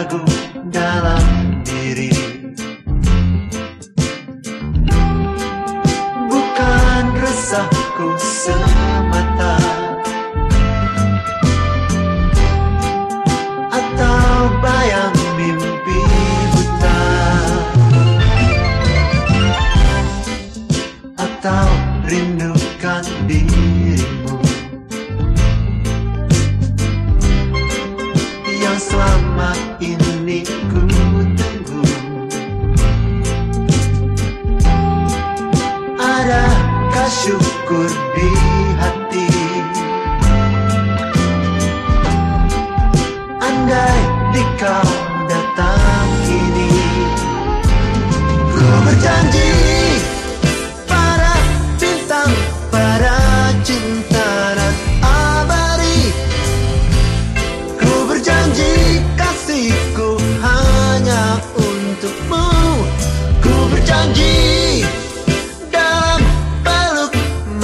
ragu dalam diri. Bukan resahku semata. Atau bayang mimpi buta. Atau rindukan dirimu selama ini ku tunggu. Adakah syukur di hati? Andai di kau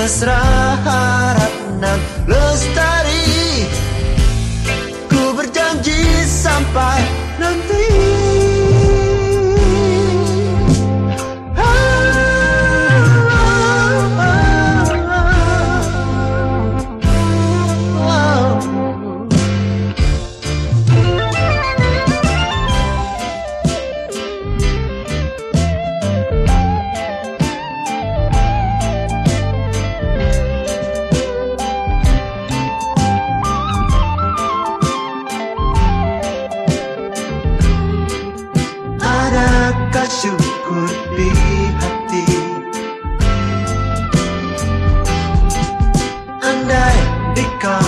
mesra harap dan lestari that you could be happy And I become